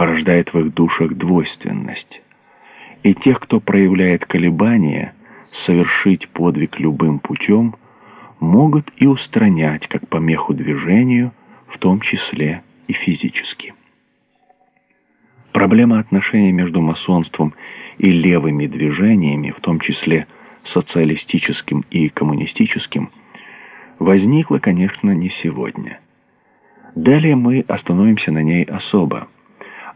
порождает в их душах двойственность. И тех, кто проявляет колебания, совершить подвиг любым путем, могут и устранять как помеху движению, в том числе и физически. Проблема отношений между масонством и левыми движениями, в том числе социалистическим и коммунистическим, возникла, конечно, не сегодня. Далее мы остановимся на ней особо.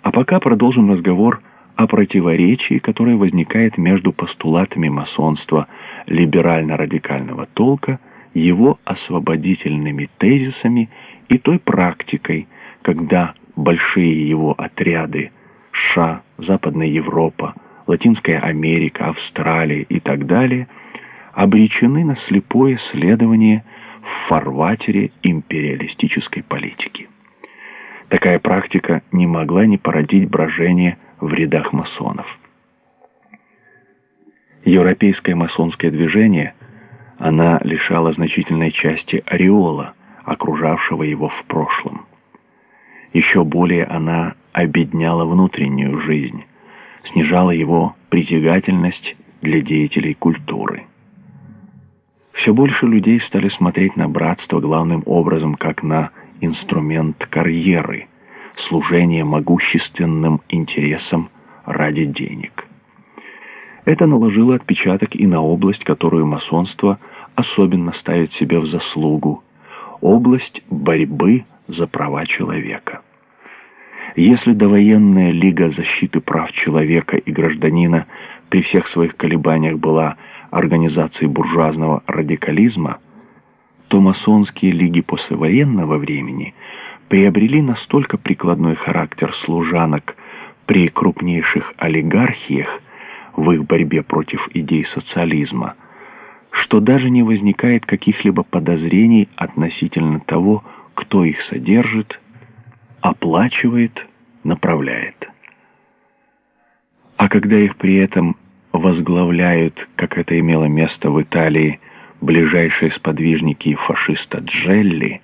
А пока продолжим разговор о противоречии, которое возникает между постулатами масонства либерально-радикального толка, его освободительными тезисами и той практикой, когда большие его отряды США, Западная Европа, Латинская Америка, Австралия и так далее обречены на слепое следование в фарватере политики. Такая практика не могла не породить брожение в рядах масонов. Европейское масонское движение она лишала значительной части ореола, окружавшего его в прошлом. Еще более она обедняла внутреннюю жизнь, снижала его притягательность для деятелей культуры. Все больше людей стали смотреть на братство главным образом как на инструмент карьеры, служение могущественным интересам ради денег. Это наложило отпечаток и на область, которую масонство особенно ставит себе в заслугу, область борьбы за права человека. Если довоенная Лига защиты прав человека и гражданина при всех своих колебаниях была организацией буржуазного радикализма, то масонские лиги послевоенного времени приобрели настолько прикладной характер служанок при крупнейших олигархиях в их борьбе против идей социализма, что даже не возникает каких-либо подозрений относительно того, кто их содержит оплачивает, направляет. А когда их при этом возглавляют, как это имело место в Италии, ближайшие сподвижники фашиста Джелли,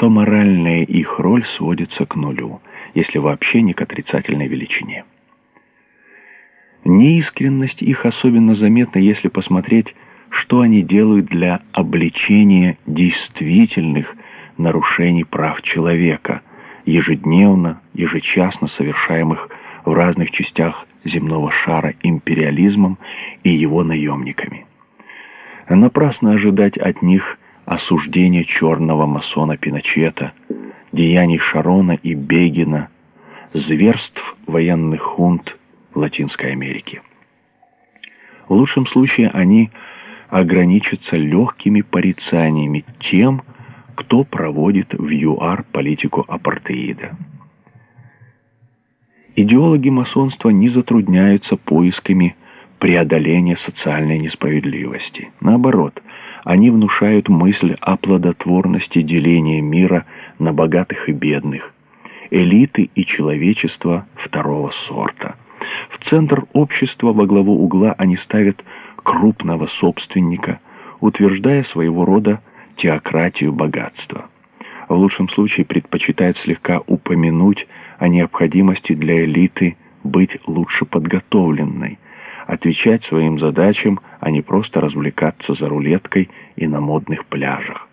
то моральная их роль сводится к нулю, если вообще не к отрицательной величине. Неискренность их особенно заметна, если посмотреть, что они делают для обличения действительных нарушений прав человека – ежедневно, ежечасно совершаемых в разных частях земного шара империализмом и его наемниками. Напрасно ожидать от них осуждения черного масона Пиночета, деяний Шарона и Бегина, зверств военных хунт в Латинской Америке. В лучшем случае они ограничатся легкими порицаниями тем, кто проводит в ЮАР политику апартеида. Идеологи масонства не затрудняются поисками преодоления социальной несправедливости. Наоборот, они внушают мысль о плодотворности деления мира на богатых и бедных, элиты и человечества второго сорта. В центр общества во главу угла они ставят крупного собственника, утверждая своего рода теократию богатства. В лучшем случае предпочитает слегка упомянуть о необходимости для элиты быть лучше подготовленной, отвечать своим задачам, а не просто развлекаться за рулеткой и на модных пляжах.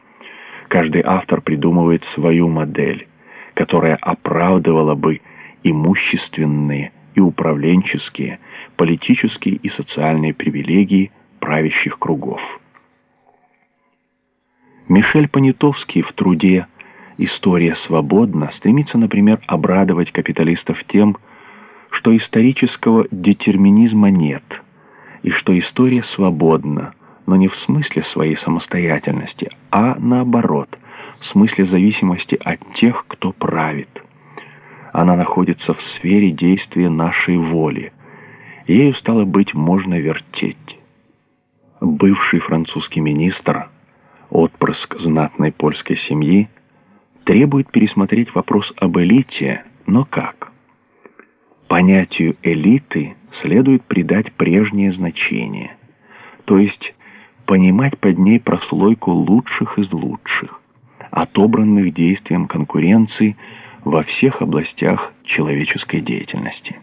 Каждый автор придумывает свою модель, которая оправдывала бы имущественные и управленческие, политические и социальные привилегии правящих кругов. Мишель Понятовский в труде «История свободна» стремится, например, обрадовать капиталистов тем, что исторического детерминизма нет, и что история свободна, но не в смысле своей самостоятельности, а наоборот, в смысле зависимости от тех, кто правит. Она находится в сфере действия нашей воли. Ею, стало быть, можно вертеть. Бывший французский министр отпрыск знатной польской семьи, требует пересмотреть вопрос об элите, но как? Понятию элиты следует придать прежнее значение, то есть понимать под ней прослойку лучших из лучших, отобранных действием конкуренции во всех областях человеческой деятельности.